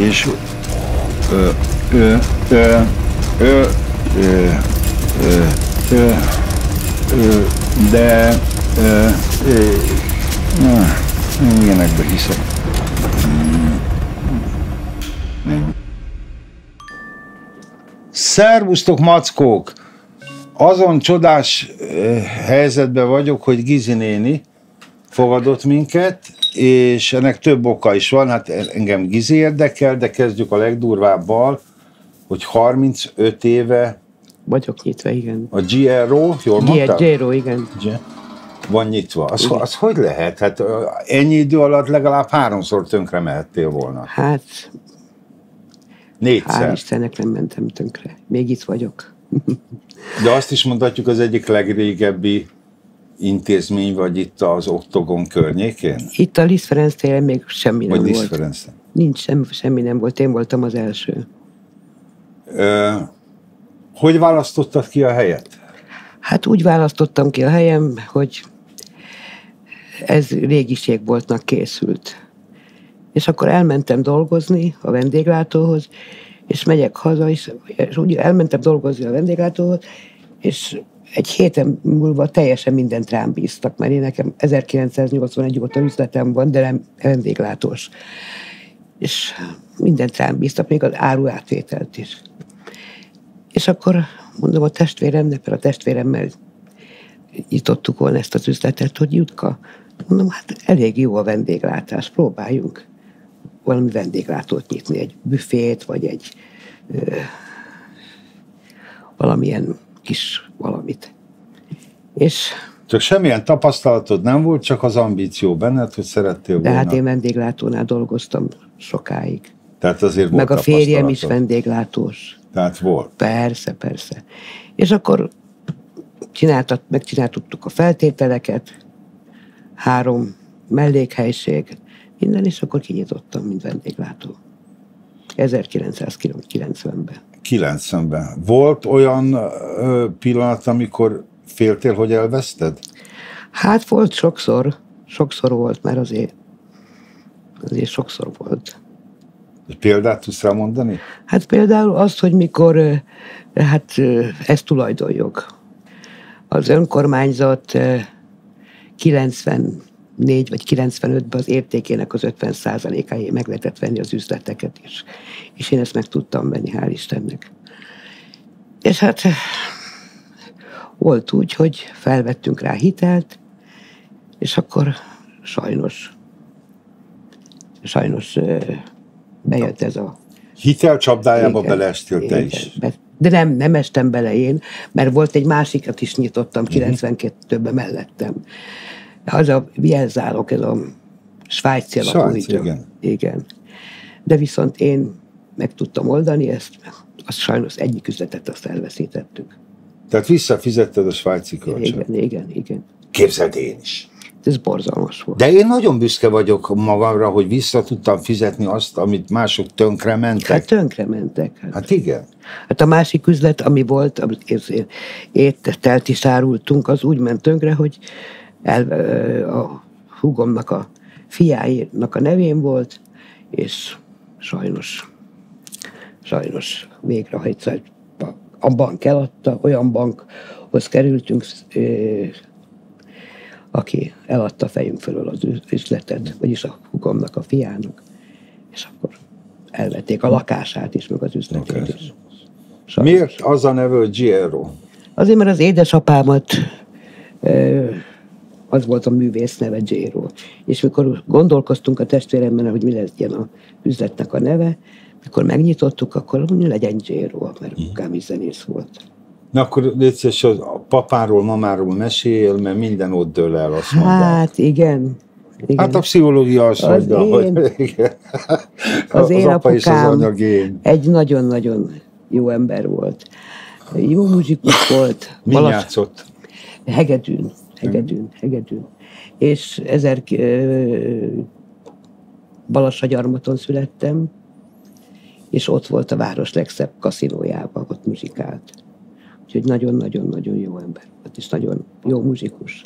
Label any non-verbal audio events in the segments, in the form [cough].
és de ilyenekbe hiszek. Szervusztok, mackók! Azon csodás eh, helyzetben vagyok, hogy Gizi néni fogadott minket, és ennek több oka is van, hát engem Gizi érdekel, de kezdjük a legdurvábbal, hogy 35 éve Vagyok nyitva, igen. a GRO, jól mondtam? Gero, igen. G- van nyitva. Az, Igen. az hogy lehet? Hát ennyi idő alatt legalább háromszor tönkre mehettél volna. Hát, hál' Négyszer. Istennek nem mentem tönkre. Még itt vagyok. De azt is mondhatjuk, az egyik legrégebbi intézmény vagy itt az Oktogon környékén? Itt a Liszt Ferenc téren még semmi nem Vagy Liszt volt. Ferencen? Nincs, sem, semmi nem volt. Én voltam az első. Ö, hogy választottad ki a helyet? Hát úgy választottam ki a helyem, hogy ez régiségboltnak készült. És akkor elmentem dolgozni a vendéglátóhoz, és megyek haza, és, és úgy elmentem dolgozni a vendéglátóhoz, és egy héten múlva teljesen mindent rám bíztak, mert én nekem 1981 óta üzletem van, de nem vendéglátós. És mindent rám bíztak, még az áruátvételt is. És akkor mondom a testvéremnek, mert a testvéremmel nyitottuk volna ezt az üzletet, hogy Jutka, mondom, hát elég jó a vendéglátás, próbáljunk valami vendéglátót nyitni, egy büfét, vagy egy ö, valamilyen kis valamit. És Csak semmilyen tapasztalatod nem volt, csak az ambíció benned, hogy szerettél de volna. hát én vendéglátónál dolgoztam sokáig. Tehát azért volt Meg a férjem is vendéglátós. Tehát volt. Persze, persze. És akkor csináltat, megcsináltuk a feltételeket, három mellékhelyiség, minden, és akkor kinyitottam, mint vendéglátó. 1990-ben. 90-ben. Volt olyan pillanat, amikor féltél, hogy elveszted? Hát volt sokszor, sokszor volt, mert azért, azért sokszor volt. Egy példát tudsz mondani? Hát például azt, hogy mikor, hát ö, ez tulajdonjog. Az önkormányzat ö, 94 vagy 95-ben az értékének az 50 áé meg lehetett venni az üzleteket is. És én ezt meg tudtam venni, hál' Istennek. És hát ö, volt úgy, hogy felvettünk rá hitelt, és akkor sajnos, sajnos ö, bejött ez a Hitel csapdájába beleestél te is. be- De nem, nem estem bele én, mert volt egy másikat is nyitottam 92-ben mellettem. Az a jelzálok, ez a svájci alapú igen. igen. De viszont én meg tudtam oldani ezt, azt sajnos egyik üzletet azt elveszítettük. Tehát visszafizetted a svájci kölcsönt. Igen, igen, igen. Képzeld én is. Ez borzalmas volt. De én nagyon büszke vagyok magamra, hogy vissza tudtam fizetni azt, amit mások tönkre mentek. Hát tönkre mentek. Hát. Hát igen. Hát a másik üzlet, ami volt, amit ételt is árultunk, az úgy ment tönkre, hogy el, a húgomnak a fiáinak a nevén volt, és sajnos, sajnos végre egyszer a- bank eladta, olyan bankhoz kerültünk, aki eladta fejünk fölül az üz- üzletet, vagyis a húgomnak a fiának, és akkor elvették a lakását is, meg az üzletét Oké. is. Sajnos. Miért az a neve, hogy Giro? Azért, mert az édesapámat ö, az volt a művész neve Gero. És mikor gondolkoztunk a testvéremmel, hogy mi legyen a üzletnek a neve, mikor megnyitottuk, akkor mondjuk legyen Gero, mert apukám is zenész volt. Na akkor légy a papáról, mamáról mesél, mert minden ott dől el, azt mondják. Hát igen. igen. Hát a pszichológia azt Az mondja, én- hogy [laughs] igen. az én apa és az anyagén. egy nagyon-nagyon jó ember volt. Jó muzsikus volt. Mi Balas- játszott? Hegedűn, hegedűn, hegedűn. És ezer Balassagyarmaton születtem, és ott volt a város legszebb kaszinójában, ott muzsikált. Úgyhogy nagyon-nagyon-nagyon jó ember volt, és nagyon jó muzsikus.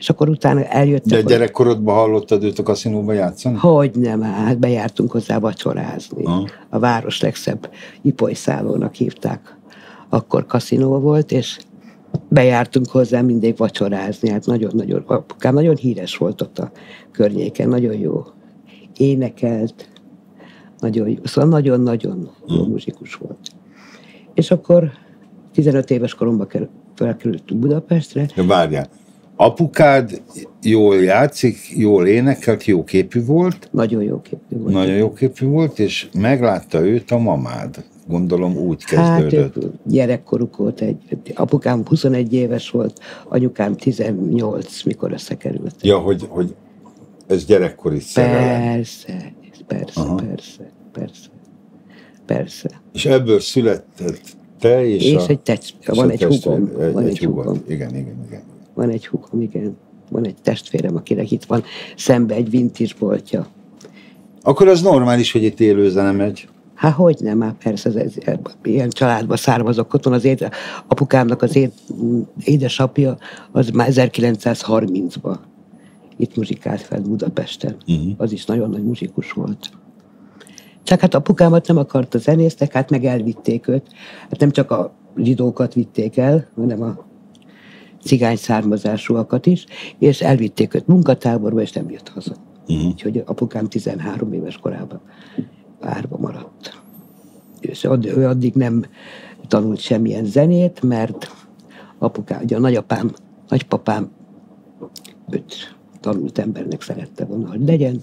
és akkor utána eljöttek. De gyerekkorodban hallottad őt a kaszinóban játszani? Hogy nem, hát bejártunk hozzá vacsorázni. Aha. A város legszebb ipolyszállónak hívták. Akkor kaszinó volt, és bejártunk hozzá mindig vacsorázni. Hát nagyon-nagyon, apukám nagyon híres volt ott a környéken, nagyon jó. Énekelt, nagyon jó. Szóval nagyon-nagyon jó muzsikus volt. És akkor 15 éves koromban kerül- felkerültünk Budapestre, várjál. Apukád jól játszik, jól énekelt, jó képű volt, nagyon jó képű volt. nagyon jó képű volt, és meglátta őt a mamád. Gondolom úgy Hát kezdődött. ők gyerekkoruk volt, egy, apukám 21 éves volt, anyukám 18, mikor összekerült. Ja, hogy, hogy ez gyerekkori szerelem. Persze, persze, Aha. persze, persze, persze. És ebből született te és, És a, egy test, és van a egy testvér- hugom, Egy, van egy egy hugom, Igen, igen, igen. van egy hugom, igen. Van egy testvérem, akinek itt van szembe egy vintage boltja. Akkor az normális, hogy itt élőzene megy. Hát hogy nem, már persze, ez, ez, ilyen családba származok otthon, az éd, apukámnak az éd, édesapja, az már 1930-ban itt muzsikált fel Budapesten. Mhm. Az is nagyon nagy muzsikus volt. Csak hát apukámat nem akarta zenésztek, hát meg elvitték őt. Hát nem csak a zsidókat vitték el, hanem a cigány származásúakat is, és elvitték őt munkatáborba, és nem jött haza. Mhm. Úgyhogy apukám 13 éves korában árva maradt. És ad- ő addig nem tanult semmilyen zenét, mert apukám, ugye a nagyapám, nagypapám őt tanult embernek szerette volna, hogy legyen,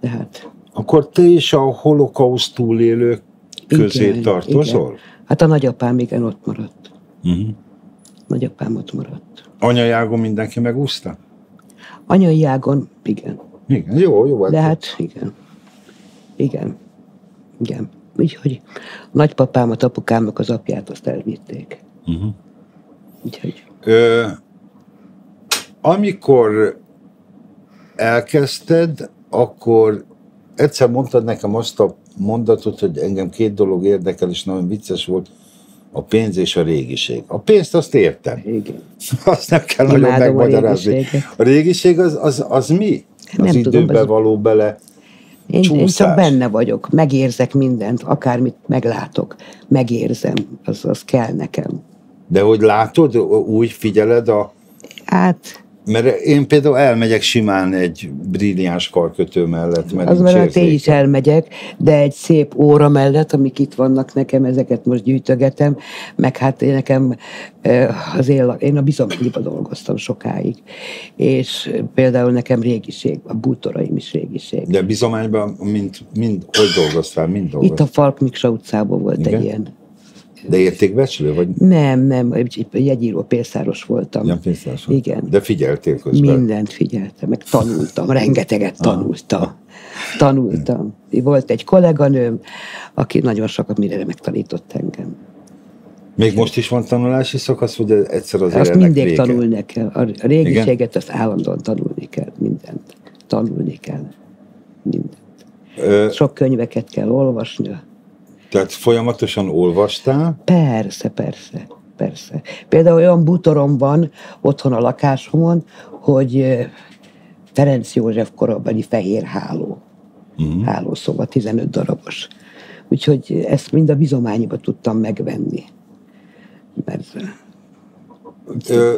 de hát Akkor te is a holokauszt túlélők közé igen, tartozol? Igen. Hát a nagyapám igen ott maradt. Uh-huh. Nagyapám ott maradt. Anyajágon mindenki megúszta? Anyai ágon, igen. Igen, jó, jó. De hát igen. Igen. Igen. Úgyhogy a nagypapámat, apukámnak az apját azt elvitték. Uh-huh. Úgyhogy Ö, amikor elkezdted, akkor egyszer mondtad nekem azt a mondatot, hogy engem két dolog érdekel, és nagyon vicces volt, a pénz és a régiség. A pénzt azt értem. igen. [laughs] Azt nem kell nagyon Imádom a megmagyarázni. régiséget. A régiség az, az, az mi? Nem Az tudom, időbe az- való bele. Én, én Csúszás. csak benne vagyok, megérzek mindent, akármit meglátok, megérzem, az, az kell nekem. De hogy látod, úgy figyeled a... Hát, Mert én például elmegyek simán egy brilliáns karkötő mellett, mert az mellett én is elmegyek, de egy szép óra mellett, amik itt vannak nekem, ezeket most gyűjtögetem, meg hát én nekem az él, én a bizományiba dolgoztam sokáig, és például nekem régiség, a bútoraim is régiség. De bizományban mind, mind, hogy dolgoztál, mind Itt dolgoztál. a Falk Miksa utcában volt Igen? egy ilyen. De értékbecslő, vagy Nem, nem, egy jegyíró pénzáros voltam. pénztárs vagy? Igen. De figyeltél közben. Mindent figyeltem, meg tanultam, rengeteget tanultam. Tanultam. Volt egy kolléganőm, aki nagyon sokat mire megtanított engem. Még most is van tanulási szakasz, vagy egyszer azért Azt mindig vége? tanulni kell. A régiséget azt állandóan tanulni kell, mindent. Tanulni kell. Mindent. Ö, Sok könyveket kell olvasni. Tehát folyamatosan olvastál, Persze, persze, persze. Például olyan bútorom van otthon a lakásomon, hogy Ferenc József korabeli fehér háló. Mhm. Hálószoba, 15 darabos. Úgyhogy ezt mind a bizományiba tudtam megvenni. Mert Ö,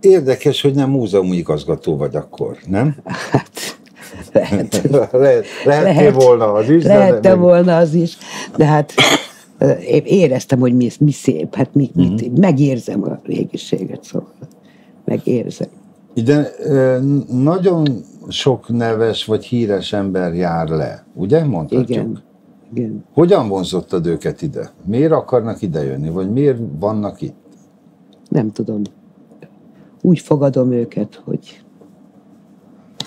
érdekes, hogy nem múzeumi igazgató vagy akkor, nem? hát [laughs] lehet, Lehet, Lehet. volna az is, lehette nem- volna az is, de hát éreztem, hogy mi, mi szép, hát mi, Mhm. mit, megérzem a régiséget, szóval megérzem. Ide nagyon sok neves vagy híres ember jár le, ugye mondhatjuk? Igen, igen. Hogyan vonzottad őket ide? Miért akarnak ide jönni, vagy miért vannak itt? Nem tudom. Úgy fogadom őket, hogy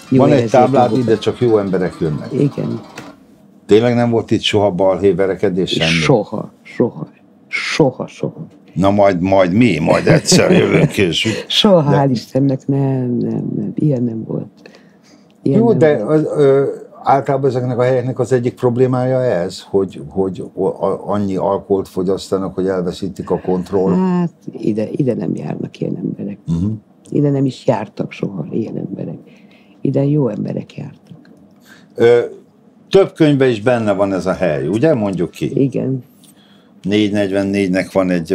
jó Van egy táblád, magukat. ide csak jó emberek jönnek. Igen. Tényleg nem volt itt soha balhé verekedés semmi? Soha, soha, soha, soha. Na majd, majd mi, majd egyszer jövünk és... Soha, De- hál' Istennek, nem, nem, nem, ilyen nem volt. Ilyen Jó, nem de volt. az, ö, általában ezeknek a helyeknek az egyik problémája ez, hogy, hogy annyi alkoholt fogyasztanak, hogy elveszítik a kontroll. Hát ide, ide nem járnak ilyen emberek. Uh-huh. Ide nem is jártak soha ilyen. Ide jó emberek jártak. Ö, több könyvben is benne van ez a hely, ugye? Mondjuk ki. Igen. 444-nek van egy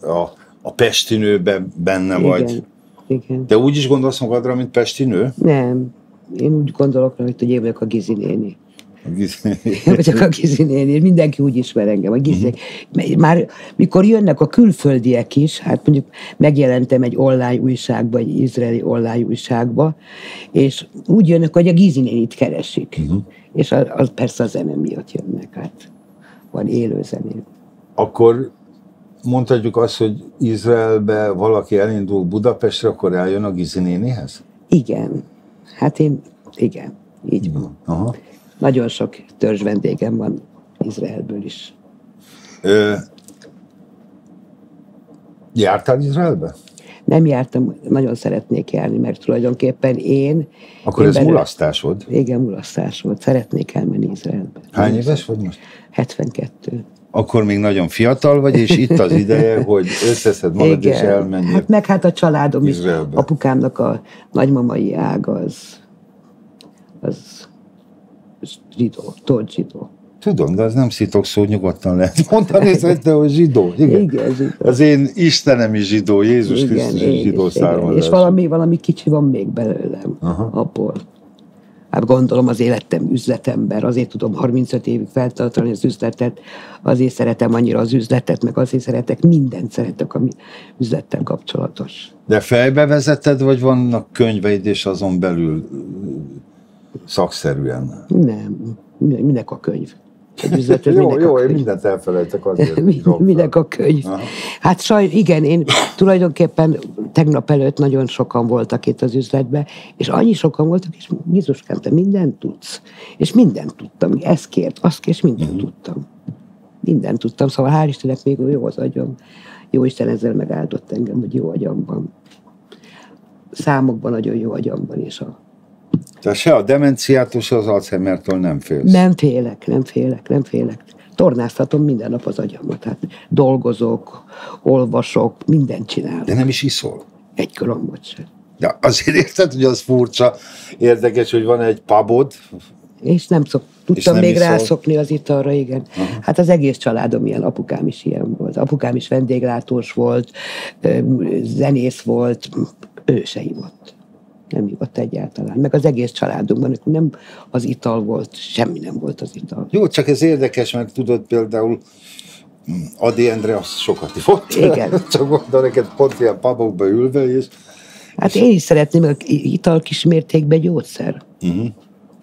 a, a Pesti nőben benne Igen. vagy. Igen. De úgy is gondolsz magadra, mint Pesti nő? Nem. Én úgy gondolok, rá, hogy én vagyok a Gizi néni. Vagyok a Gizi néni. Mindenki úgy ismer engem. A Gizi. Már mikor jönnek a külföldiek is, hát mondjuk megjelentem egy online újságba, egy izraeli online újságba, és úgy jönnek, hogy a Gizi nénit keresik. Mhm. És az, az persze a zene miatt jönnek. Hát van élő zeném. Akkor mondhatjuk azt, hogy Izraelbe valaki elindul Budapestre, akkor eljön a Gizi nénihez? Igen. Hát én, igen, így van. Aha. Nagyon sok törzs vendégem van Izraelből is. Ö, jártál Izraelbe? Nem jártam, nagyon szeretnék járni, mert tulajdonképpen én... Akkor én ez belőle- mulasztás volt. Igen, mulasztás volt. Szeretnék elmenni Izraelbe. Hány éves vagy most? 72. Akkor még nagyon fiatal vagy, és itt az ideje, [laughs] hogy összeszed magad és elmenjél. Hát meg hát a családom is. Izraelbe. Apukámnak a nagymamai ág az, az zsidó, tót zsidó. Tudom, de az nem szitok szó, nyugodtan lehet mondani, szerintem, hogy zsidó. Igen. Igen, zsidó. Az én Istenem is zsidó, Jézus Krisztus is zsidó is, igen. származású. És valami, valami kicsi van még belőlem Aha. abból. Hát gondolom az életem üzletember, azért tudom 35 évig feltartani az üzletet, azért szeretem annyira az üzletet, meg azért szeretek, mindent szeretek, ami üzlettel kapcsolatos. De fejbe vezeted, vagy vannak könyveid, és azon belül szakszerűen? Nem, minek a könyv? Egy üzlet, ez [laughs] jó, jó, a én mindent elfelejtek azért. [laughs] Minek a könyv? Aha. Hát saj, igen, én tulajdonképpen tegnap előtt nagyon sokan voltak itt az üzletben, és annyi sokan voltak, és Jézuskám, te mindent tudsz. És mindent tudtam, ezt kért, azt kért, és mindent Mhm. tudtam. Mindent tudtam, szóval hál' Istennek még jó az agyam. Jó Isten ezzel megáldott engem, hogy jó agyam van. Számokban nagyon jó agyam van, és a Tehát se a demenciától, se az Alzheimertől nem félsz. Nem félek, nem félek, nem félek. Tornáztatom minden nap az agyamat. Hát dolgozok, olvasok, mindent csinálok. De nem is iszol. Egy kolombot sem. De azért érted, hogy az furcsa, érdekes, hogy van egy pubod, És nem szok, tudtam nem még iszol? rászokni az italra, igen. Hát az egész családom ilyen, apukám is ilyen volt. Apukám is vendéglátós volt, zenész volt, ő se ivott. Nem ivott egyáltalán. Meg az egész családunkban nem az ital volt, semmi nem volt az ital. Jó, csak ez érdekes, mert tudod például mm, Adi Endre az sokat ivott. Igen. [laughs] csak mondta neked pont ilyen pubokba ülve, és Hát én is szeretném, hogy ital kismértékben gyógyszer. uh-huh.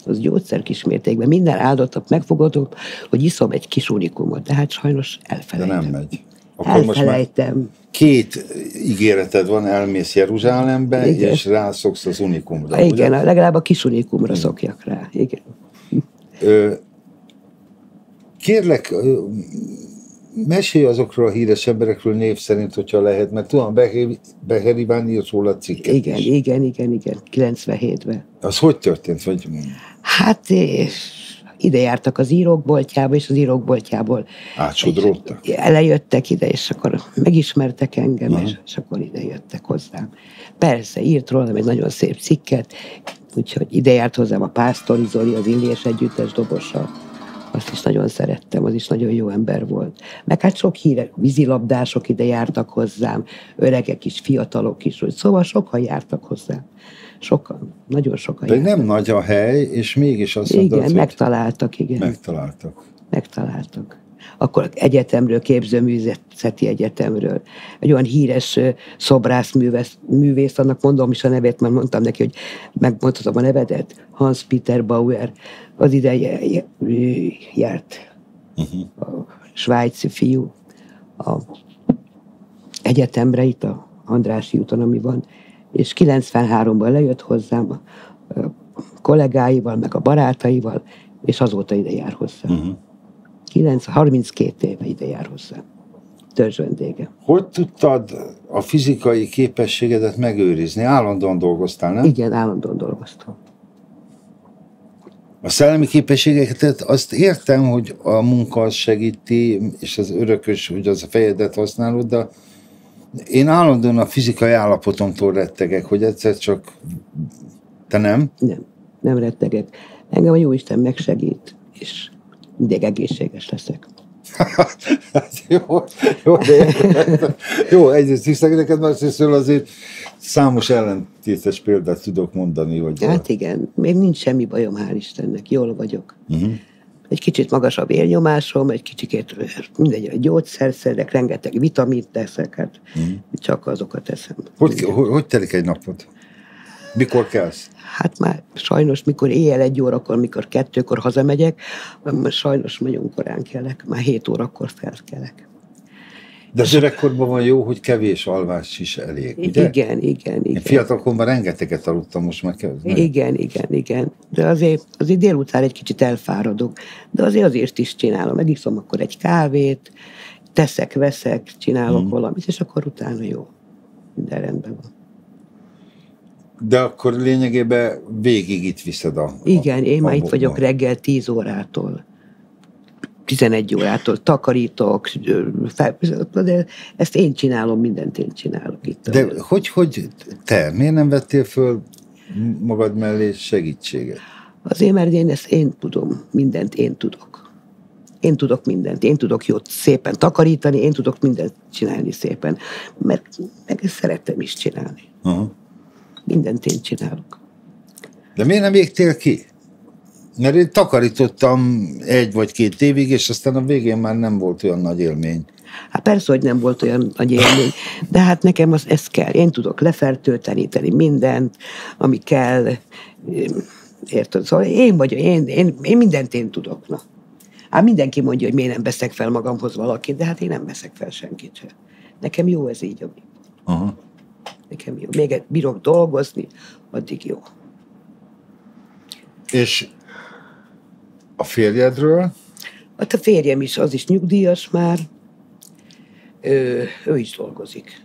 Az gyógyszer kismértékben. Minden áldott nap megfogadom, hogy iszom egy kis unikumot, de hát sajnos de elfelejtem. nem megy. Akkor most már Elfelejtem. két ígéreted van, elmész Jeruzsálembe, Igen. és rászoksz az unikumra. Igen, ugye? legalább a kis unikumra szokjak rá. Igen. Ö, kérlek, mesélj azokról a híres emberekről név szerint, hogyha lehet, mert tudom, Beher Iván írt róla cikket Igen, is. igen, igen, igen, 97-ben. Az hogy történt? Vagy, Hát és ide jártak az írókboltjába, és az írókboltjából Átsodródtak? Lejöttek ide, és akkor megismertek engem, és, és akkor ide jöttek hozzám. Persze, írt rólam egy nagyon szép cikket, úgyhogy ide járt hozzám a Pásztori Zoli, az Illés Együttes dobosa. Azt is nagyon szerettem, az is nagyon jó ember volt. Meg hát sok híre, vízilabdások ide jártak hozzám, öregek is, fiatalok is, úgy. szóval sokan jártak hozzám. Sokan, nagyon sokan De jártak. nem nagy a hely, és mégis azt Igen, megtaláltak, igen megtaláltak. megtaláltak. Akkor egyetemről, képzőművészeti egyetemről. Egy olyan híres szobrászművész, művész, annak mondom is a nevét, mert mondtam neki, hogy megmondhatom a nevedet, Hans Peter Bauer, az ide j- j- járt a svájci fiú a egyetemre itt a Andrássy úton, ami van, és 93-ban lejött hozzám a kollégáival, meg a barátaival, és azóta ide jár hozzám. Uh-huh. 9, 32 éve ide jár hozzám. Törzs vendége. Hogy tudtad a fizikai képességedet megőrizni? Állandóan dolgoztál, nem? Igen, állandóan dolgoztam. A szellemi képességeket azt értem, hogy a munka az segíti, és az örökös, hogy az a fejedet használod, de, Én állandóan a fizikai állapotomtól rettegek, hogy egyszer csak... Te nem? Nem, nem rettegek. Engem a Jóisten megsegít, és mindig egészséges leszek. Hát [laughs] jó, jó, de jó, egyrészt hiszek neked, másrészt azért számos ellentétes példát tudok mondani. Hogy hát igen, még nincs semmi bajom, hál' Istennek, jól vagyok. Uh-huh. Egy kicsit magasabb élnyomásom, egy kicsit mindegy, a gyógyszerszerek, rengeteg vitamint teszek, hát uh-huh. csak azokat teszem. Hogy, hogy, hogy telik egy napot? Mikor kelsz? Hát már sajnos, mikor éjjel egy órakor, mikor kettőkor hazamegyek, sajnos nagyon korán kelek, már hét órakor felkelek. De az öregkorban van jó, hogy kevés alvás is elég, ugye? Igen, igen, igen. Én fiatalkorban rengeteget aludtam, most már kell. Igen, igen, igen. De azért, azért délután egy kicsit elfáradok. De azért azért is csinálom. Megiszom akkor egy kávét, teszek, veszek, csinálok hmm. valamit, és akkor utána jó. Minden rendben van. De akkor lényegében végig itt viszed a... Igen, én a, már itt vagyok reggel 10 órától. 11 órától takarítok, fel, de ezt én csinálom, mindent én csinálok itt. De hogy, hogy te, miért nem vettél föl magad mellé segítséget? Azért, mert én ezt én tudom, mindent én tudok. Én tudok mindent, én tudok jót szépen takarítani, én tudok mindent csinálni szépen, mert meg ezt szeretem is csinálni. Uh-huh. Mindent én csinálok. De miért nem végtél ki? Mert én takarítottam egy vagy két évig, és aztán a végén már nem volt olyan nagy élmény. Hát persze, hogy nem volt olyan nagy élmény, de hát nekem az, ez kell. Én tudok lefertőtleníteni mindent, ami kell. Érted? Szóval én vagyok, én, én, én mindent én tudok. Na. Hát mindenki mondja, hogy miért nem veszek fel magamhoz valakit, de hát én nem veszek fel senkit sem. Nekem jó ez így, ami. Aha. Nekem jó. Még bírok dolgozni, addig jó. És a férjedről? Hát a férjem is, az is nyugdíjas már. Ő, ő is dolgozik.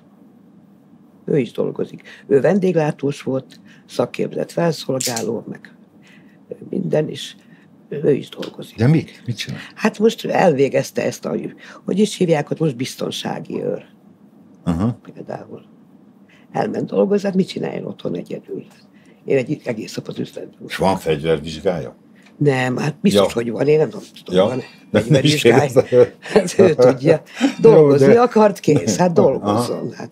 Ő is dolgozik. Ő vendéglátós volt, szakképzett felszolgáló, meg minden is. Ő is dolgozik. De mi? Mit csinál? Hát most elvégezte ezt a, hogy is hívják, hogy most biztonsági őr. Aha. Például. Elment dolgozni, hát mit csináljon otthon egyedül? Én egy egész nap az üzletben. És van fegyvervizsgája? Nem, hát biztos, ja. hogy van, én nem tudom, ja. van [laughs] fegyvervizsgája. Hát ő tudja. Dolgozni [laughs] Jó, de... akart, kész, hát dolgozzon. Aha. Hát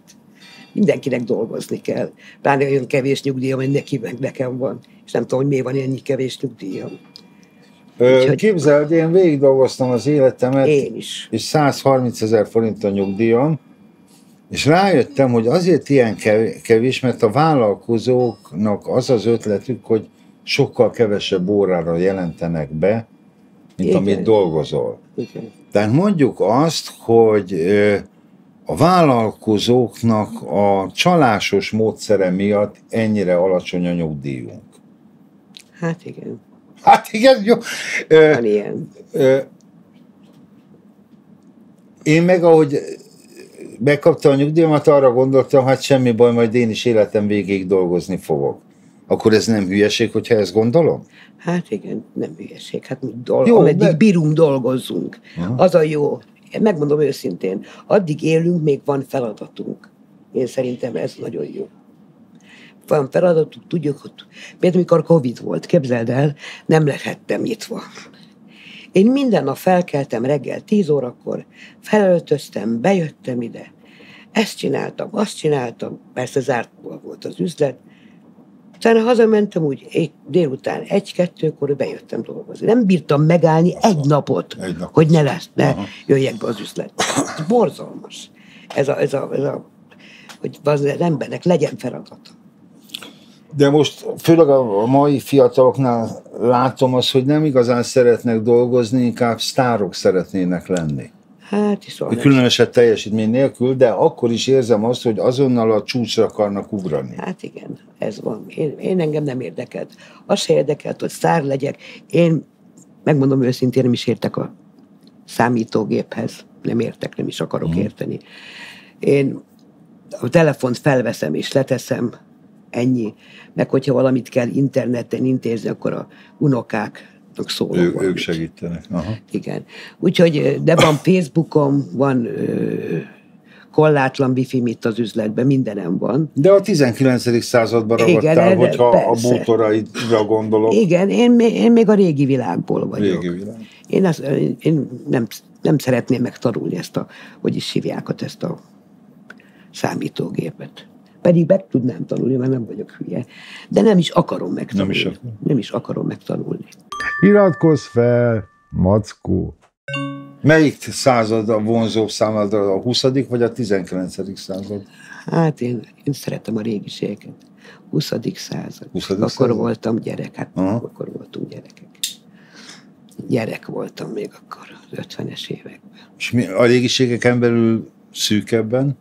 mindenkinek dolgozni kell. Pláne olyan kevés nyugdíjam, hogy neki meg nekem van. És nem tudom, hogy miért van ennyi kevés nyugdíjam. Ö, Úgyhogy... Képzeld, én végig dolgoztam az életemet. Én is. És 130 ezer forint a nyugdíjam. És rájöttem, hogy azért ilyen kevés, mert a vállalkozóknak az az ötletük, hogy sokkal kevesebb órára jelentenek be, mint Igen. amit dolgozol. Igen. Tehát mondjuk azt, hogy a vállalkozóknak a csalásos módszere miatt ennyire alacsony a nyugdíjunk. Hát igen. Hát igen, jó. Van ilyen. Én meg, ahogy megkapta a nyugdíjamat, arra gondoltam, hát semmi baj, majd én is életem végéig dolgozni fogok. Akkor ez nem hülyeség, hogyha ezt gondolom? Hát igen, nem hülyeség. Hát mi dolg, jó, ameddig de... bírunk, dolgozzunk. Aha. Az a jó. Megmondom őszintén, addig élünk, még van feladatunk. Én szerintem ez nagyon jó. Van feladatunk, tudjuk, hogy például mikor Covid volt, képzeld el, nem lehettem nyitva. Én minden nap felkeltem reggel 10 órakor, felöltöztem, bejöttem ide. Ezt csináltam, azt csináltam, persze zárt volt az üzlet. Utána hazamentem úgy egy, délután egy-kettőkor bejöttem dolgozni. Nem bírtam megállni egy napot, egy napot. hogy ne lesz, ne Aha. jöjjek be az üzlet. Ez borzalmas. Ez a, ez a, ez a hogy az embernek legyen feladata. De most főleg a mai fiataloknál látom azt, hogy nem igazán szeretnek dolgozni, inkább sztárok szeretnének lenni. Hát van. Különösebb teljesítmény nélkül, de akkor is érzem azt, hogy azonnal a csúcsra akarnak ugrani. Hát igen, ez van. Én, én engem nem érdekelt. Az se érdekelt, hogy sztár legyek. Én, megmondom őszintén, nem is értek a számítógéphez. Nem értek, nem is akarok hmm. érteni. Én a telefont felveszem és leteszem, ennyi. Meg hogyha valamit kell interneten intézni, akkor a unokák szólok. Ő, ők segítenek. Aha. Igen. Úgyhogy, de van Facebookom, van ö, kollátlan wifi itt az üzletben, mindenem van. De a 19. században Igen, ragadtál, erre hogyha persze. a bútoraidra gondolok. Igen, én, még- én még a régi világból vagyok. Régi világ. Én, azt, én nem, nem szeretném megtanulni ezt a, hogy is hívják ezt a számítógépet. Pedig meg tudnám tanulni, mert nem vagyok hülye. De nem is akarom megtanulni. Nem is akar. nem is akarom megtanulni. Iratkozz fel, mackó! Melyik század a vonzóbb számodra, a 20. vagy a 19. század? Hát én, én szeretem a régiségeket. 20. század. 20. akkor század? voltam gyerek, hát Aha. akkor voltunk gyerekek. Gyerek voltam még akkor, az 50-es években. És mi, a régiségeken belül szűkebben?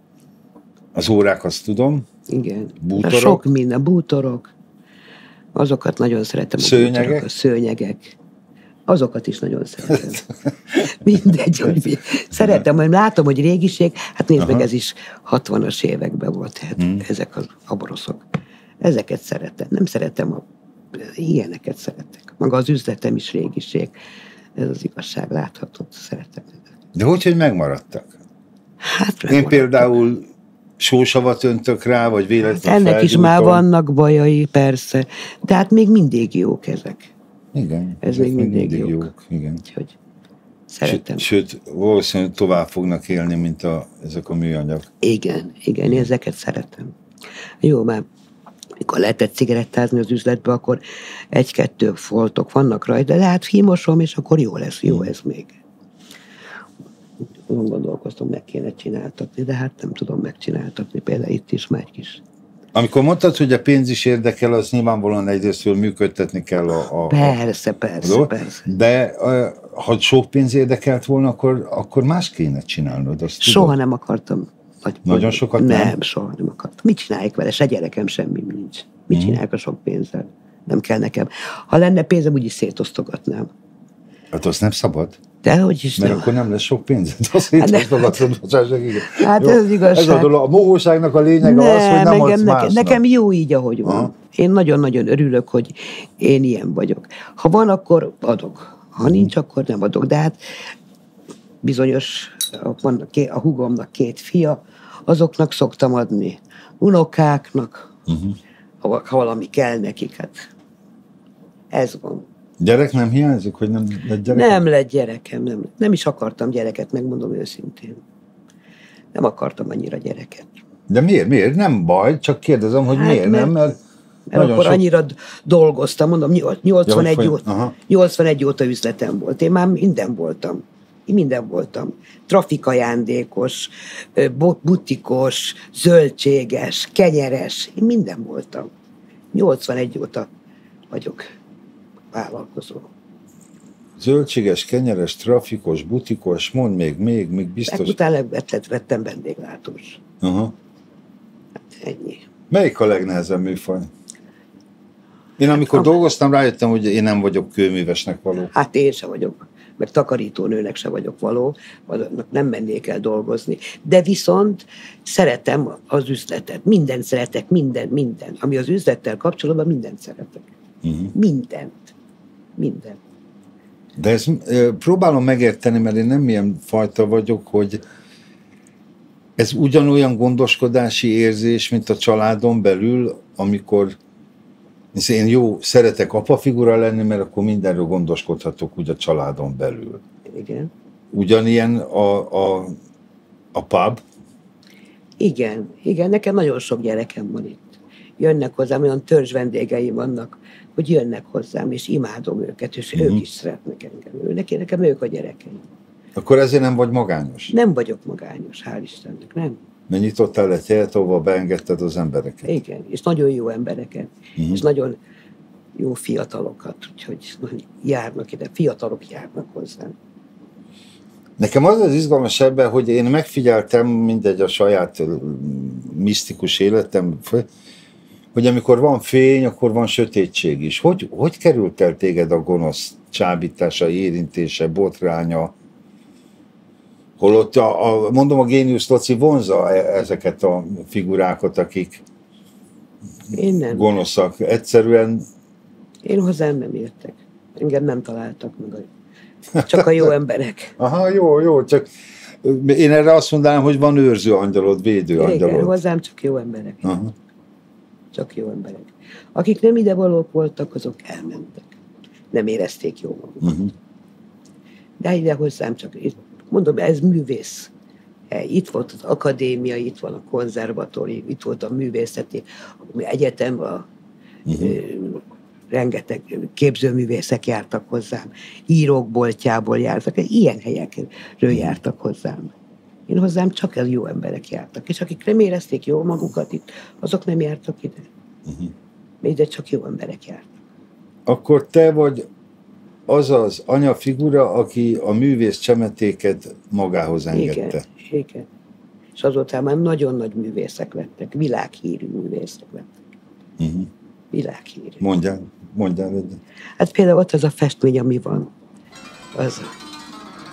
Az órák, azt tudom. Igen. Bútorok? Sok minden, bútorok. Azokat nagyon szeretem. Szőnyegek? A szőnyegek. Azokat is nagyon szeretem. [laughs] Mindegy, hogy mi. Szeretem, hogy látom, hogy régiség, hát nézd meg, Aha. ez is 60-as években volt, hát Hmm. ezek az aboroszok. Ezeket szeretem. Nem szeretem a ilyeneket szeretek. Maga az üzletem is régiség. Ez az igazság látható, szeretem. De hogy, hogy megmaradtak? Hát Én megmaradtak. például sósavat öntök rá, vagy véletlenül Ennek is már felgyújtom. vannak bajai, persze. De hát még mindig jók ezek. Igen. Ez még mindig jók. jók. Igen. Úgyhogy szeretem. Sőt, sőt, valószínűleg tovább fognak élni, mint a, ezek a műanyag. Igen, igen, én ezeket szeretem. Jó, már mikor lehetett cigarettázni az üzletbe, akkor egy-kettő foltok vannak rajta, de hát hímosom, és akkor jó lesz, jó ez még. Azon gondolkoztam, meg kéne csináltatni, de hát nem tudom megcsináltatni. Például itt is már egy kis. Amikor mondtad, hogy a pénz is érdekel, az nyilvánvalóan egyrésztől működtetni kell a, a, Persze, a persze, dolgot. persze. De ha sok pénz érdekelt volna, akkor, akkor más kéne csinálnod. Azt Soha tudod? nem akartam. Vagy, Nagyon sokat nem? nem? soha nem akartam. Mit csinálják vele? Se gyerekem, semmi nincs. Mit Mhm. csinálják a sok pénzzel? Nem kell nekem. Ha lenne pénzem, úgyis szétosztogatnám. Hát azt nem szabad, De hogy is mert nem. akkor nem lesz sok pénz. Azt [laughs] hát ne- igen. Hát ez az igazság. Ez a, dolog, a mohóságnak a lényege az, hogy nem engem, adsz nekem, másnak. nekem jó így, ahogy van. Aha. Én nagyon-nagyon örülök, hogy én ilyen vagyok. Ha van, akkor adok. Ha nincs, akkor nem adok. De hát bizonyos, ké- a hugomnak két fia, azoknak szoktam adni. Unokáknak, Uh-huh. ha, ha valami kell nekik, hát ez van. Gyerek nem hiányzik, hogy nem lett gyerek? Nem lett gyerekem, nem, nem is akartam gyereket, megmondom őszintén. Nem akartam annyira gyereket. De miért? Miért? Nem baj, csak kérdezem, hogy Hát, miért mert- nem, mert Mert akkor sok... annyira dolgoztam, mondom, nyol- 81, Ja, óta, aha. 81 óta üzletem volt. Én már minden voltam. Én minden voltam. Trafikajándékos, butikos, zöldséges, kenyeres. Én minden voltam. 81 óta vagyok vállalkozó. zöldséges, kenyeres, trafikos, butikos, mond még, még, még Biztos. biztos. Utána vettet, vettem vendéglátós. Aha. Ennyi. Melyik a legnehezebb műfaj? Én amikor dolgoztam, rájöttem, hogy én nem vagyok kőművesnek való. Hát én se vagyok, meg takarítónőnek se vagyok való, azoknak nem mennék el dolgozni. De viszont szeretem az üzletet. Mindent szeretek, minden, minden. Ami az üzlettel kapcsolatban, mindent szeretek. Uh-huh. Mindent. Mindent. De ezt próbálom megérteni, mert én nem ilyen fajta vagyok, hogy ez ugyanolyan gondoskodási érzés, mint a családon belül, amikor hisz én jó, szeretek apafigura lenni, mert akkor mindenről gondoskodhatok úgy a családon belül. Igen. Ugyanilyen a, a, a pub, Igen, igen, nekem nagyon sok gyerekem van itt. Jönnek hozzám, olyan törzs vendégeim vannak, hogy jönnek hozzám, és imádom őket, és Mhm. ők is szeretnek engem. Ő, neki, nekem ők a gyerekeim. akkor ezért nem vagy magányos. Nem vagyok magányos, hál' Istennek, nem. Mert nyitottál egy helyet, ahova beengedted az embereket. Igen, és nagyon jó embereket, Mhm. és nagyon jó fiatalokat, úgyhogy járnak ide, fiatalok járnak hozzám. Nekem az az izgalmas ebben, hogy én megfigyeltem, mindegy a saját misztikus életem, hogy amikor van fény, akkor van sötétség is. Hogy, hogy került el téged a gonosz csábítása, érintése, botránya? Holott, a, a, mondom, a géniusz Laci vonza e- ezeket a figurákat, akik Én nem. gonoszak. Egyszerűen Én hozzám nem értek. Engem nem találtak meg. Csak a jó [laughs] emberek. Aha, jó, jó, csak Én erre azt mondanám, hogy van őrző angyalod, védő Igen, angyalod. hozzám csak jó emberek. Aha. Csak jó emberek. Akik nem ide valók voltak, azok elmentek. Nem érezték jó magukat. Uh-huh. De ide hozzám csak, mondom, ez művész. hely. Itt volt az akadémia, itt van a konzervatórium, itt volt a művészeti egyetem, a, ö, rengeteg képzőművészek jártak hozzám, írók boltjából jártak, ilyen helyekről jártak hozzám. Én hozzám csak el jó emberek jártak, és akik nem érezték jól magukat itt, azok nem jártak ide. Ide csak jó emberek jártak. Akkor te vagy az az anyafigura, aki a művész csemetéket magához engedte. Igen, igen. És azután már nagyon nagy művészek lettek, világhírű művészek lettek. Uh-huh. Világhírű. Mondjál, mondjál egy. Hát például ott az a festmény, ami van, az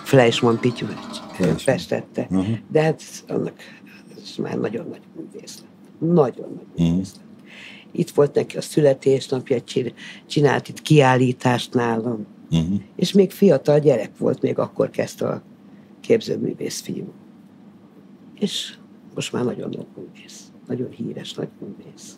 Fleischmann Pityu Fleischmann. Festette. Uh-huh. De hát annak ez már nagyon nagy művész lett. Nagyon nagy művész lett. Itt volt neki a születésnapja, csin- csinált itt kiállítást nálam. Uh-huh. És még fiatal gyerek volt, még akkor kezdte a képzőművész fiú. És most már nagyon nagy művész. Nagyon híres nagy művész.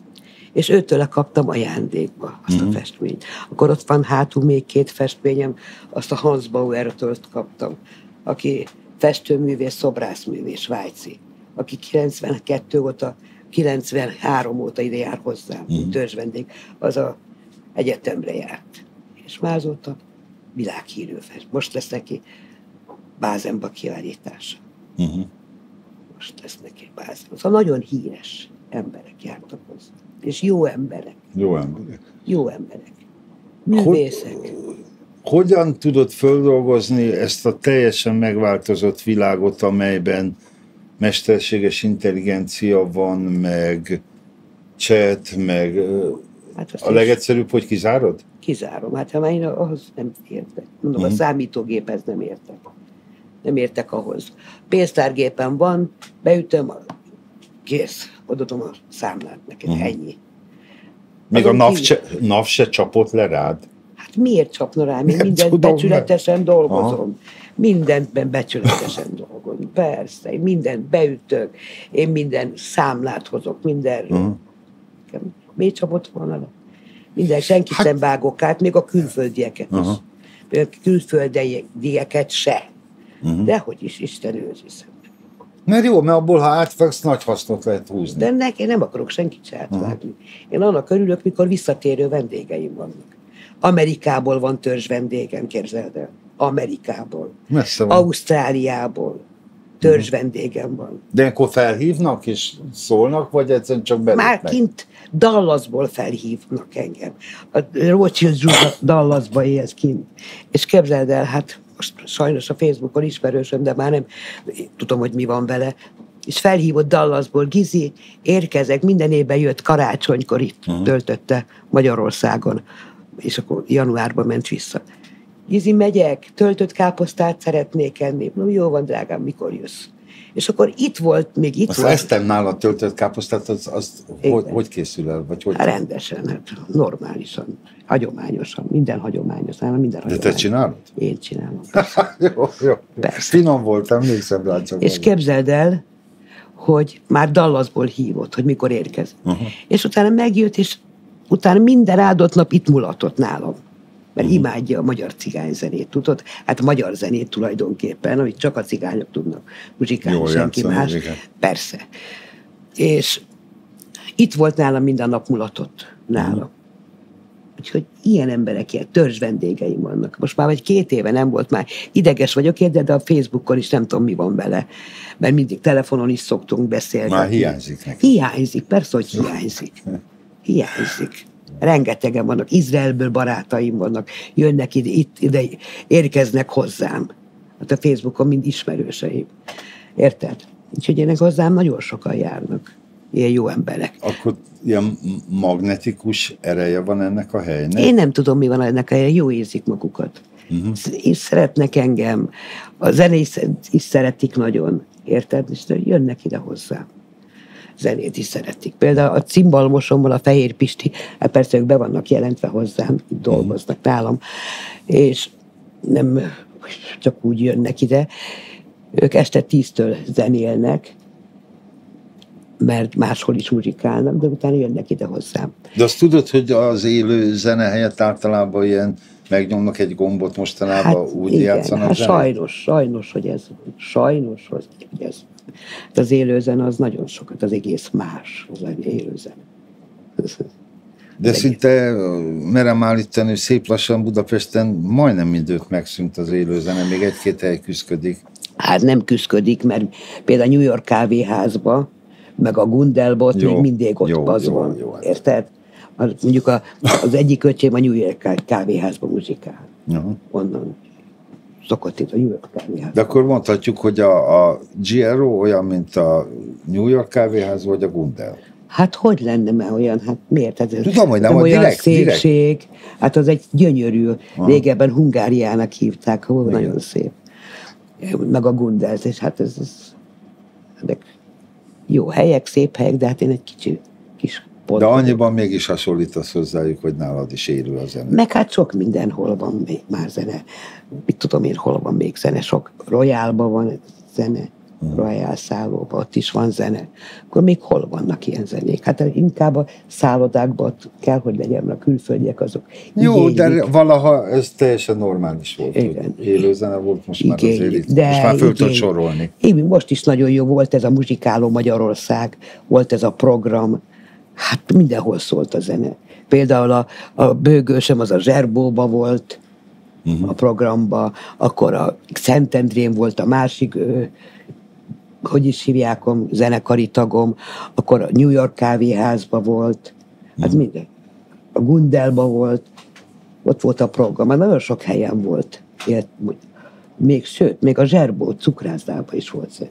És őtől kaptam ajándékba azt a festményt. Akkor ott van hátul még két festményem, azt a Hans Bauer-től kaptam, aki festőművész, szobrászművész, svájci, aki 92 óta, 93 óta ide jár hozzám, mint törzsvendég, az a egyetemre járt. És már azóta világhírű fest. Most lesz neki Bázenba kiállítása. Uh-huh. Most lesz neki Bázen. Szóval nagyon híres emberek jártak hozzá. És jó emberek. Jó emberek. Jó emberek. Művészek. Hogyan tudod földolgozni ezt a teljesen megváltozott világot, amelyben mesterséges intelligencia van, meg chat, meg Hát a is legegyszerűbb, hogy kizárod? kizárom. Hát ha én ahhoz nem értek. Mondom, Mhm. a számítógéphez nem értek. Nem értek ahhoz. Pénztárgépen van, beütöm, kész, odaadom a számlát neked, Mhm. ennyi. Még a NAV kívül- se, NAV se csapott le rád? Miért csapna rám? Én mindent tudom, becsületesen dolgozom. Mindentben becsületesen dolgozom. Persze, én mindent beütök, én minden számlát hozok, minden. Mhm. Miért csapott volna le? Minden, senkit Hát- nem vágok át, még a külföldieket is. Aha. Még a külföldieket se. Mhm. Dehogy is, Isten őriz. Mert jó, mert abból, ha átvágsz, nagy hasznot lehet húzni. De neki nem akarok senkit se átvágni. Én annak örülök, mikor visszatérő vendégeim vannak. Amerikából van törzs vendégem, képzeld el. Amerikából. Messze van. Ausztráliából törzs vendégem van. De akkor felhívnak és szólnak, vagy egyszerűen csak belépnek? Már kint Dallasból felhívnak engem. A Rothschild Zsuzsa Dallasba élsz kint. És képzeld el, hát most sajnos a Facebookon ismerősöm, de már nem tudom, hogy mi van vele. És felhívott Dallasból, Gizi, érkezek, minden évben jött karácsonykor itt uh-huh. töltötte Magyarországon. És akkor januárban ment vissza. Gizi, megyek, töltött káposztát szeretnék enni. No, jó van, drágám, mikor jössz? És akkor itt volt, még itt Azt volt. esztem nála töltött káposztát, az, az Igen. hogy, hogy készül el? Vagy hogy? Hát rendesen, hát normálisan, hagyományosan, minden hagyományos, nálam minden De te hagyományos. csinálod? Én csinálom. [laughs] jó, jó. Persze. Finom volt, emlékszem rá csak. És képzeld el, hogy már Dallasból hívott, hogy mikor érkezik. Uh-huh. És utána megjött, és utána minden áldott nap itt mulatott nálam. Mert uh-huh. imádja a magyar cigányzenét, tudod? Hát magyar zenét tulajdonképpen, amit csak a cigányok tudnak muzsikálni, Jól senki játszani, más. igen. Persze. És itt volt nálam minden nap mulatott nálam. Úgyhogy ilyen emberek, ilyen törzs vendégeim vannak. Most már vagy két éve nem volt már. Ideges vagyok érde, de a Facebookon is nem tudom, mi van vele. Mert mindig telefonon is szoktunk beszélni. Már hiányzik neki. Hiányzik, persze, hogy hiányzik. [laughs] Hiányzik. Rengetegen vannak, Izraelből barátaim vannak, jönnek ide, itt, ide érkeznek hozzám. Hát a Facebookon mind ismerőseim. Érted? Úgyhogy ennek hozzám nagyon sokan járnak. Ilyen jó emberek. Akkor ilyen magnetikus ereje van ennek a helynek? Én nem tudom, mi van ennek a jó érzik magukat. Uh-huh. És szeretnek engem. A zenét is, is szeretik nagyon. Érted? És jönnek ide hozzám. Zenét is szeretik. Például a cimbalmosommal a Fehér Pisti, hát persze ők be vannak jelentve hozzám, dolgoznak nálam, és nem csak úgy jönnek ide. ők este tíztől zenélnek, mert máshol is muzsikálnak, de utána jönnek ide hozzám. De azt tudod, hogy az élő zene helyett általában ilyen megnyomnak egy gombot mostanában, hát úgy igen, játszanak hát zenét? sajnos, sajnos, hogy ez, sajnos, hogy ez, az élő zene az nagyon sokat, az egész más, az élő zene. De szinte merem állítani, hogy szép lassan Budapesten majdnem mindőt megszűnt az élő zene, még egy-két hely küzdik. Hát nem küzdik, mert például New York kávéházba, meg a Gundelbot Jó, még mindig ott jó, az jó, van. jó, hát. Érted? Az, mondjuk a, az egyik öcsém a New York ká- kávéházba muzsikál. Aha. Onnan szokott itt a New York kávéház. De akkor mondhatjuk, hogy a, a GRO olyan, mint a New York kávéház, vagy a Gundel. Hát hogy lenne már olyan, hát miért? Hát ez Tudom, hogy nem, olyan direkt- szépség. Hát az egy gyönyörű, Aha. régebben Hungáriának hívták, Igen. nagyon szép. Meg a Gundelt, és hát ez, ez ezek jó helyek, szép helyek, de hát én egy kicsi kis pont. De annyiban mégis hasonlítasz hozzájuk, hogy nálad is élő a zene. Meg hát sok mindenhol van még már zene. Mit tudom én, hol van még zene. Sok Royálban van zene, Mhm. Royal szállóban, ott is van zene. Akkor még hol vannak ilyen zenék? Hát inkább a szállodákban kell, hogy legyen, a külföldiek azok Jó, igénylik. de valaha ez teljesen normális volt. Igen. Élő zene volt, most már Igénylik, azért itt, de most már föl igénylik. sorolni. Én most is nagyon jó volt ez a muzsikáló Magyarország, volt ez a program, hát mindenhol szólt a zene. Például a, a bőgősöm az a Zserbóba volt, Mhm. a programba, akkor a Szentendrén volt a másik, ö, hogy is hívják, a zenekari tagom, akkor a New York kávéházba volt, hát Mhm. minden. A Gundelba volt, ott volt a program, hát nagyon sok helyen volt. Ilyet, még, sőt, még a Zserbó cukrászdában is volt zene.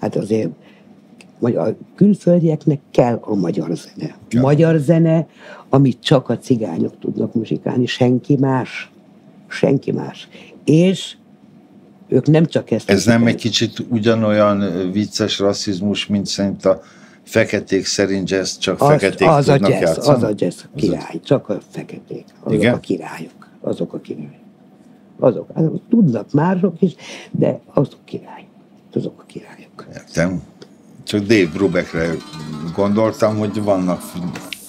Hát azért vagy a külföldieknek kell a magyar zene. Kell. Magyar zene, amit csak a cigányok tudnak muzsikálni, senki más. Senki más. És ők nem csak ezt Ez nem egy kicsit ugyanolyan vicces rasszizmus, mint szerint a feketék szerint jazz csak az, feketék az a tudnak jazz, játszani? az a jazz a király, csak a feketék, azok Igen? a királyok, azok a királyok. Azok, azok, tudnak mások is, de azok királyok, azok a királyok. Értem. Csak Dave Brubeckre gondoltam, hogy vannak...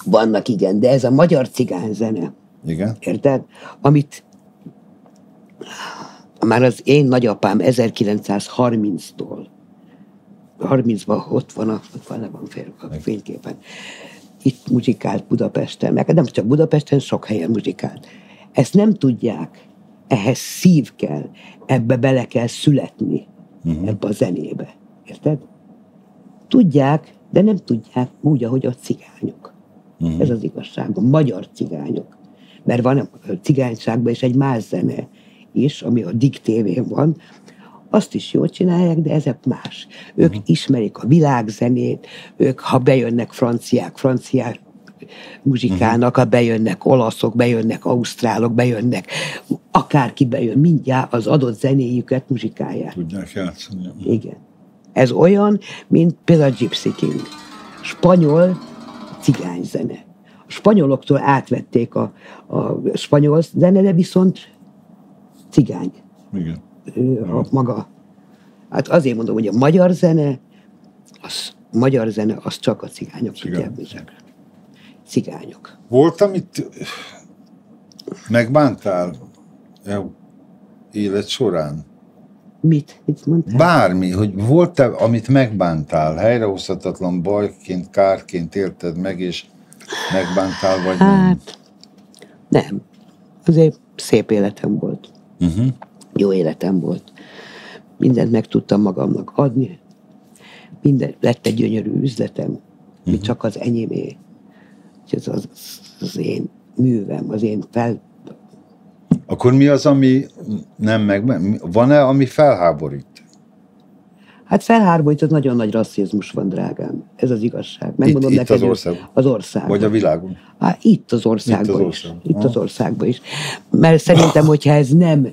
Vannak igen, de ez a magyar cigányzene, Igen? érted? Amit már az én nagyapám 1930-tól, 30-ban ott van, a, ott van, van fél, a fényképen. Itt muzsikált Budapesten, meg nem csak Budapesten, sok helyen muzsikált. Ezt nem tudják, ehhez szív kell, ebbe bele kell születni, uh-huh. ebbe a zenébe. Érted? Tudják, de nem tudják úgy, ahogy a cigányok. Uh-huh. Ez az igazság, a magyar cigányok. Mert van a cigányságban is egy más zene is, ami a Dick tévén van, azt is jól csinálják, de ezek más. Ők uh-huh. ismerik a világzenét, ők, ha bejönnek franciák, franciák muzsikának, ha bejönnek olaszok, bejönnek ausztrálok, bejönnek, akárki bejön, mindjárt az adott zenéjüket muzsikálják. Tudják játszani. Igen. Ez olyan, mint például a Gypsy King. Spanyol cigányzene. A spanyoloktól átvették a, a spanyol zene, de viszont cigány. Igen. Ő a maga. Hát azért mondom, hogy a magyar zene, az, a magyar zene, az csak a cigányok Cigány. tudják. Cigányok. Volt, amit megbántál élet során? Mit? Mit mondtál? Bármi, hogy volt-e, amit megbántál, helyrehozhatatlan bajként, kárként élted meg, és megbántál, vagy nem? Hát, nem. Azért szép életem volt. Uh-huh. jó életem volt. Mindent meg tudtam magamnak adni. Minden, lett egy gyönyörű üzletem, uh-huh. mi csak az enyémé. És ez az, az én művem, az én fel... Akkor mi az, ami nem meg... Van-e, ami felháborít? Hát felháborított nagyon nagy rasszizmus van, drágám. Ez az igazság. Megmondom itt neked, az országban? Az országban. Vagy a világon? Hát itt az országban Itt az is. Itt az országban is. Mert szerintem, [clears throat] hogyha ez nem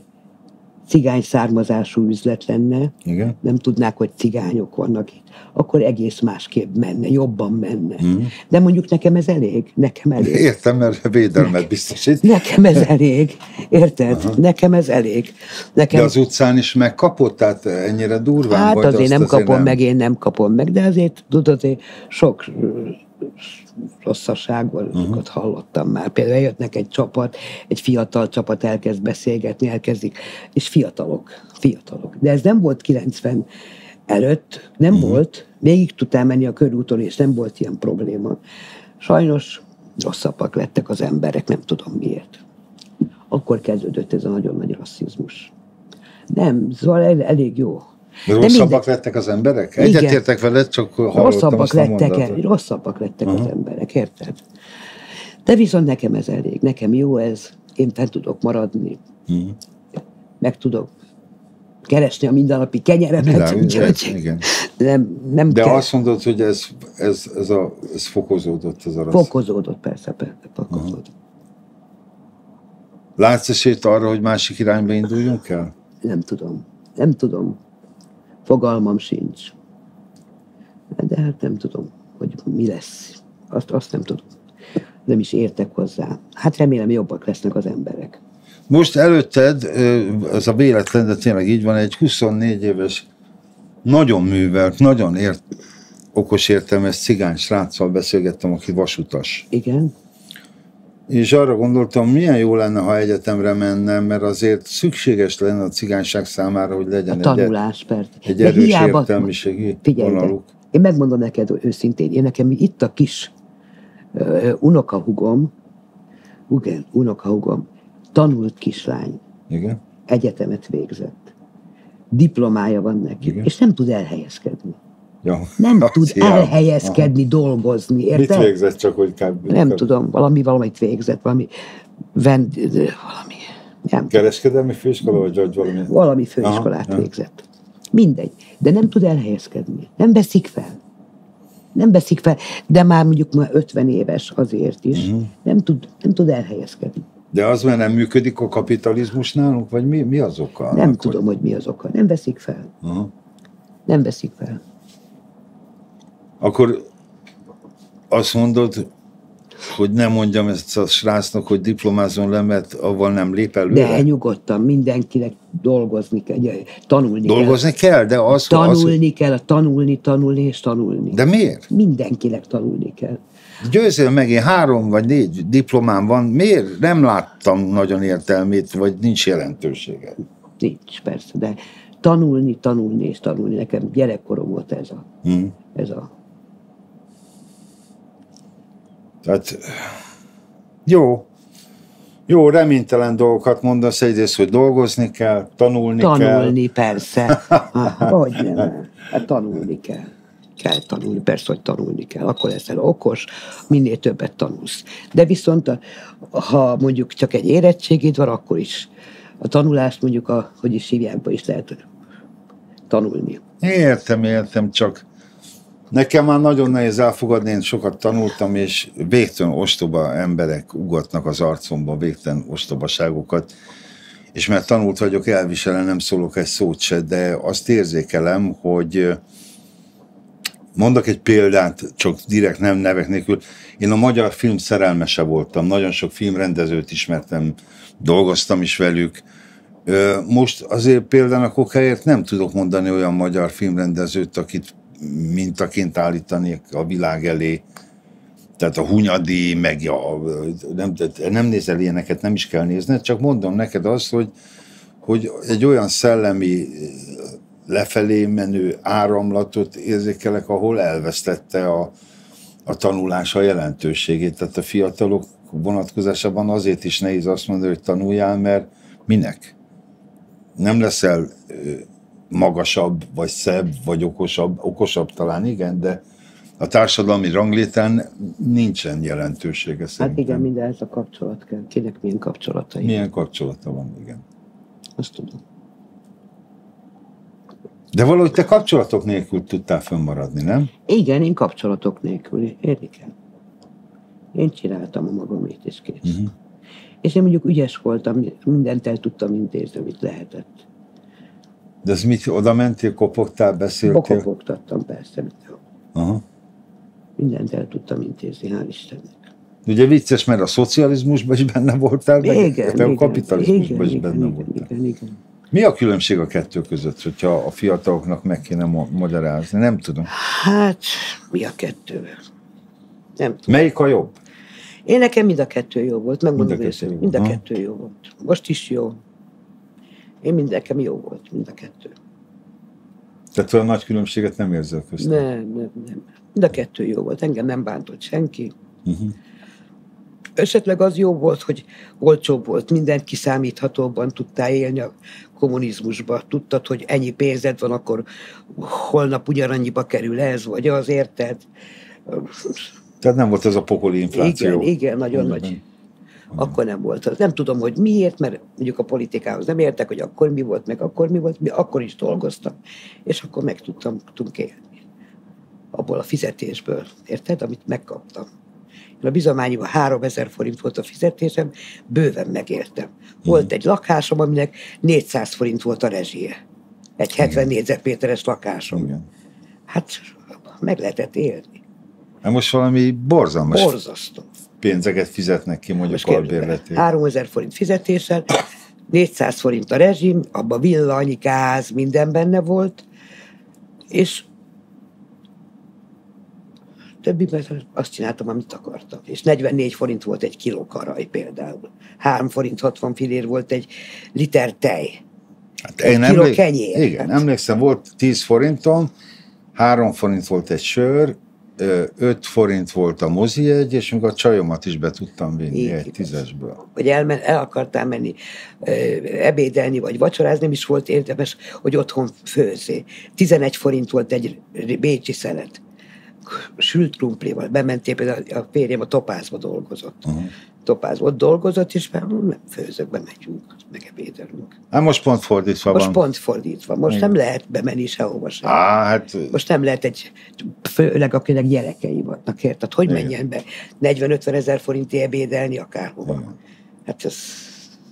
cigány származású üzlet lenne, Igen. nem tudnák, hogy cigányok vannak itt, akkor egész másképp menne, jobban menne. Mhm. De mondjuk nekem ez elég, nekem elég. [laughs] Értem, mert védelmet biztosít. Nekem ez [laughs] elég, érted? Nekem ez elég. Nekem, De az utcán is megkapott, tehát ennyire durván? hát vagy azért nem kapom meg, én nem kapom meg, de azért tudod, azért sok rosszaságokat uh-huh. hallottam már. Például jöttnek egy csapat, egy fiatal csapat elkezd beszélgetni, elkezdik, és fiatalok, fiatalok. De ez nem volt 90 előtt, nem uh-huh. volt, végig tudtál menni a körúton, és nem volt ilyen probléma. Sajnos rosszabbak lettek az emberek, nem tudom miért. Akkor kezdődött ez a nagyon nagy rasszizmus. Nem, szóval el- elég jó. De rosszabbak mindegy. lettek az emberek? Egyetértek veled, csak hallottam rosszabbak lettek, el, rosszabbak lettek az emberek, érted? De viszont nekem ez elég, nekem jó ez, én fent tudok maradni, Mhm. meg tudok keresni a mindennapi kenyeremet, Világos, úgyhogy igen. nem, nem De kell. azt mondod, hogy ez, ez, ez, a, ez fokozódott, ez a rassz. Fokozódott, persze, persze, fokozódott. Látsz esélyt arra, hogy másik irányba induljunk el? Nem tudom, nem tudom. Fogalmam sincs. De hát nem tudom, hogy mi lesz. Azt, azt nem tudom. Nem is értek hozzá. Hát remélem jobbak lesznek az emberek. Most előtted, ez a véletlen, de tényleg így van, egy 24 éves, nagyon művelt, nagyon ért, okos értelmes cigány sráccal beszélgettem, aki vasutas. Igen, És arra gondoltam, milyen jó lenne, ha egyetemre mennem, mert azért szükséges lenne a cigányság számára, hogy a legyen egy, tanulás, persze. egy erős hiába- értelmiségi vonaluk. én megmondom neked őszintén, én nekem itt a kis ö, unokahugom, igen, unokahugom, tanult kislány, Igen? egyetemet végzett. Diplomája van neki, Igen. és nem tud elhelyezkedni. Ja. Nem Az tud hiába. elhelyezkedni, dolgozni, Aha. Mit érted? végzett csak, hogy kb. Nem kb. tudom, valami valamit végzett, valami, vend, valami, nem, Kereskedelmi főiskola, vagy, vagy valami? valami főiskolát Aha, végzett. Mindegy, de nem tud elhelyezkedni, nem veszik fel. Nem veszik fel, de már mondjuk már 50 éves azért is, Mhm. nem, tud, nem tud elhelyezkedni. De az, mert nem működik a kapitalizmus nálunk, vagy mi, mi az oka? Nem annak, tudom, hogy mi az oka. Nem veszik fel. Hogy... Aha. Nem veszik fel. Akkor azt mondod, hogy nem mondjam ezt a srácnak, hogy diplomázon le, mert avval nem lép előre. De nyugodtan, mindenkinek dolgozni kell, tanulni Dolgozni kell, de az, kell. az Tanulni kell, tanulni, tanulni és tanulni. De miért? Mindenkinek tanulni kell. Győzél meg, én három vagy négy diplomám van, miért nem láttam nagyon értelmét, vagy nincs jelentősége? Nincs, persze, de tanulni, tanulni és tanulni. Nekem gyerekkorom volt ez a, Hm. ez a Tehát jó, jó, reménytelen dolgokat mondasz, egyrészt, hogy dolgozni kell, tanulni, kell. tanulni, persze. [laughs] Hogy nem, hát tanulni kell. Kell tanulni, persze, hogy tanulni kell. Akkor leszel okos, minél többet tanulsz. De viszont, ha mondjuk csak egy érettségid van, akkor is a tanulást mondjuk, a, hogy is hívják, is lehet tanulni. Értem, értem, csak nekem már nagyon nehéz elfogadni, én sokat tanultam, és végtelen ostoba emberek ugatnak az arcomba, végtelen ostobaságokat, és mert tanult vagyok, elviselem, nem szólok egy szót se, de azt érzékelem, hogy mondok egy példát, csak direkt nem nevek nélkül. Én a magyar film szerelmese voltam, nagyon sok filmrendezőt ismertem, dolgoztam is velük, Most azért például a kokáért nem tudok mondani olyan magyar filmrendezőt, akit mintaként állítanék a világ elé. Tehát a Hunyadi, meg a, nem, nem nézel ilyeneket, nem is kell nézned, csak mondom neked azt, hogy, hogy egy olyan szellemi lefelé menő áramlatot érzékelek, ahol elvesztette a, a tanulás jelentőségét. Tehát a fiatalok vonatkozásában azért is nehéz azt mondani, hogy tanuljál, mert minek? Nem leszel magasabb, vagy szebb, vagy okosabb, okosabb talán igen, de a társadalmi ranglétán nincsen jelentősége Hát szerintem. igen, mindenhez a kapcsolat kell. Kinek milyen kapcsolatai. Milyen kapcsolata van, igen. Azt tudom. De valahogy te kapcsolatok nélkül tudtál fönnmaradni, nem? Igen, én kapcsolatok nélkül, érdekel. Én csináltam a magamét, és kész. Mhm. És én mondjuk ügyes voltam, mindent el tudtam intézni, amit lehetett. De ez mit, oda mentél, kopogtál, beszéltél? Bokogtattam persze. Aha. Mindent el tudtam intézni, hál' Istennek. Ugye vicces, mert a szocializmusban is benne voltál, meg Igen, a kapitalizmusban igen, is benne igen, voltál. Igen, igen. Mi a különbség a kettő között, hogyha a fiataloknak meg kéne ma- magyarázni? Nem tudom. Hát, mi a kettő? Nem tudom. Melyik a jobb? Én nekem mind a kettő jó volt, megmondom őszintén. Mind a kettő jó volt. Most is jó. Én mind nekem jó volt, mind a kettő. Tehát olyan nagy különbséget nem érzel köztem. Nem, nem, nem. Mind a kettő jó volt. Engem nem bántott senki. Uh-huh. Esetleg az jó volt, hogy olcsóbb volt, mindent kiszámíthatóban tudtál élni a kommunizmusba. Tudtad, hogy ennyi pénzed van, akkor holnap ugyanannyiba kerül ez, vagy az, érted? Tehát nem volt ez a pokoli infláció. Igen, igen, nagyon Mondjuk, nagy. Akkor nem volt az. Nem tudom, hogy miért, mert mondjuk a politikához nem értek, hogy akkor mi volt, meg akkor mi volt, mi akkor is dolgoztam, és akkor meg tudtam, tudtunk élni. Abból a fizetésből, érted, amit megkaptam. Én a bizományiban 3000 forint volt a fizetésem, bőven megéltem. Volt egy lakásom, aminek 400 forint volt a rezsie. Egy 70 négyzetméteres lakásom. Igen. Hát meg lehetett élni. Hát most valami borzalmas Borzasztó. Pénzeket fizetnek ki mondjuk Most albérletét. 3000 forint fizetéssel, 400 forint a rezsim, abban villany, gáz, minden benne volt, és többiben azt csináltam, amit akartam. És 44 forint volt egy kiló karaj például. 3 forint 60 filér volt egy liter tej. Hát egy kiló kenyér. Igen, Hát. emlékszem, volt 10 forintom, 3 forint volt egy sör, 5 forint volt a mozijegy, és még a csajomat is be tudtam vinni Így egy tízesből. Vagy elmen, el akartál menni ebédelni, vagy vacsorázni, nem is volt érdemes, hogy otthon főzzé. 11 forint volt egy bécsi szelet. Sült krumplival. Bementél például a férjem a Topázba dolgozott. Uh-huh. Topázba ott dolgozott, és már nem főzök, bemegyünk, megebédelünk. Hát most pont fordítva Most van. pont fordítva. Most Igen. nem lehet bemenni sehova sem. Á, hát Most nem lehet egy, főleg akinek gyerekei vannak, érted? Hogy Igen. menjen be 40-50 ezer forinti ebédelni akárhova? Igen. Hát ez,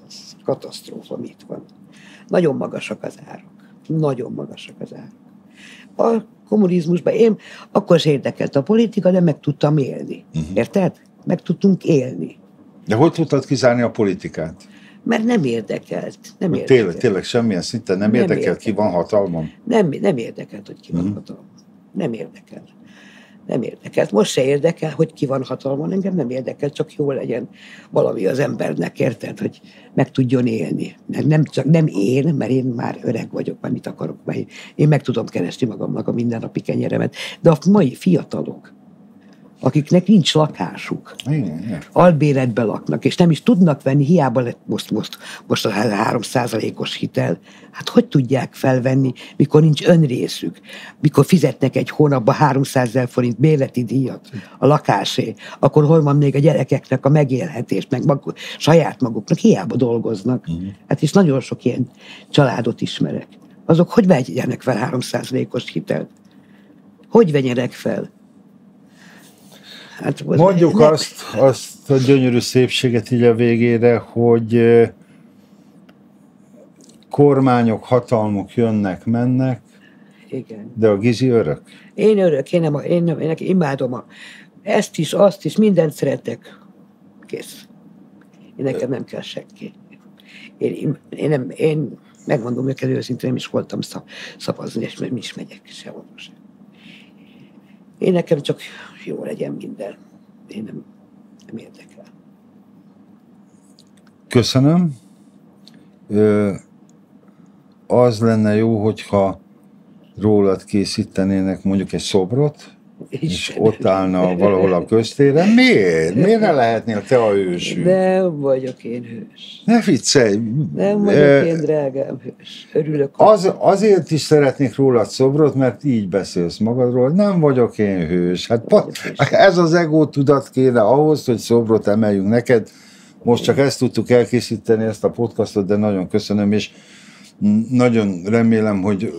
ez katasztrófa, mit van. Nagyon magasak az árak. Nagyon magasak az árak. A kommunizmusban én akkor is érdekelt a politika, de meg tudtam élni. Mhm. Érted? Meg tudtunk élni. De hogy tudtad kizárni a politikát? Mert nem érdekelt. Nem Tényleg, érdekelt. tényleg semmilyen szinten nem, Nem érdekel, ki van hatalmon? Nem, nem érdekelt, hogy ki van Mhm. hatalmon. Nem érdekel. Nem érdekelt. Most se érdekel, hogy ki van hatalmon. Engem nem érdekel, csak jó legyen valami az embernek, érted, hogy meg tudjon élni. Nem, nem csak nem én, mert én már öreg vagyok, már mit akarok, mert én, én meg tudom keresni magamnak a mindennapi kenyeremet. De a mai fiatalok, akiknek nincs lakásuk, Igen, igen. laknak, és nem is tudnak venni, hiába lett most, most, most a 3%-os hitel. Hát hogy tudják felvenni, mikor nincs önrészük, mikor fizetnek egy hónapban 300 ezer forint bérleti díjat a lakásé, akkor hol van még a gyerekeknek a megélhetés, meg mag, saját maguknak, hiába dolgoznak. Hát és nagyon sok ilyen családot ismerek. Azok hogy vegyenek fel 3%-os hitelt? Hogy vegyenek fel? Hát, Mondjuk ne- azt, azt a gyönyörű szépséget így a végére, hogy kormányok, hatalmuk jönnek, mennek, Igen. de a Gizi örök. Én örök, én, nem, én, nem, én imádom a, ezt is, azt is, mindent szeretek. Kész. Én nekem nem kell senki. Én, én, nem, én megmondom neked őszintén, nem is voltam szavazni, és nem is megyek sehova sem. Én nekem csak jó legyen minden. Én nem, nem érdekel. Köszönöm. Ö, az lenne jó, hogyha rólad készítenének mondjuk egy szobrot, és ott állna valahol a köztéren. Miért? Miért ne lehetnél te a hősünk? Nem vagyok én hős. Ne viccelj! Nem vagyok Ö, én drágám hős. Örülök. Az, azért is szeretnék rólad szobrot, mert így beszélsz magadról. Nem vagyok én hős. Hát pa, vagyok hős. ez az ego tudat kéne ahhoz, hogy szobrot emeljünk neked. Most csak ezt tudtuk elkészíteni, ezt a podcastot, de nagyon köszönöm, és nagyon remélem, hogy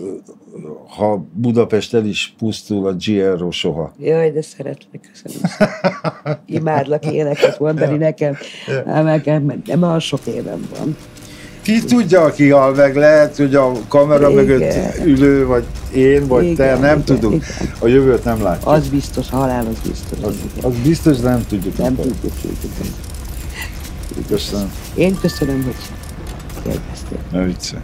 ha Budapest el is pusztul, a GRO soha. Jaj, de szeretlek, köszönöm. Imádlak éneket mondani nekem, nekem, nem olyan sok évem van. Ki tudja, aki hal meg, lehet, hogy a kamera Igen. mögött ülő, vagy én, vagy te, Igen, nem igen, tudunk. igen. A jövőt nem látjuk. Az biztos, a halál az biztos. Az, az biztos, de nem tudjuk. Nem mikor. tudjuk. Köszönöm. Én köszönöm, hogy kérdeztél. Ne viccelj.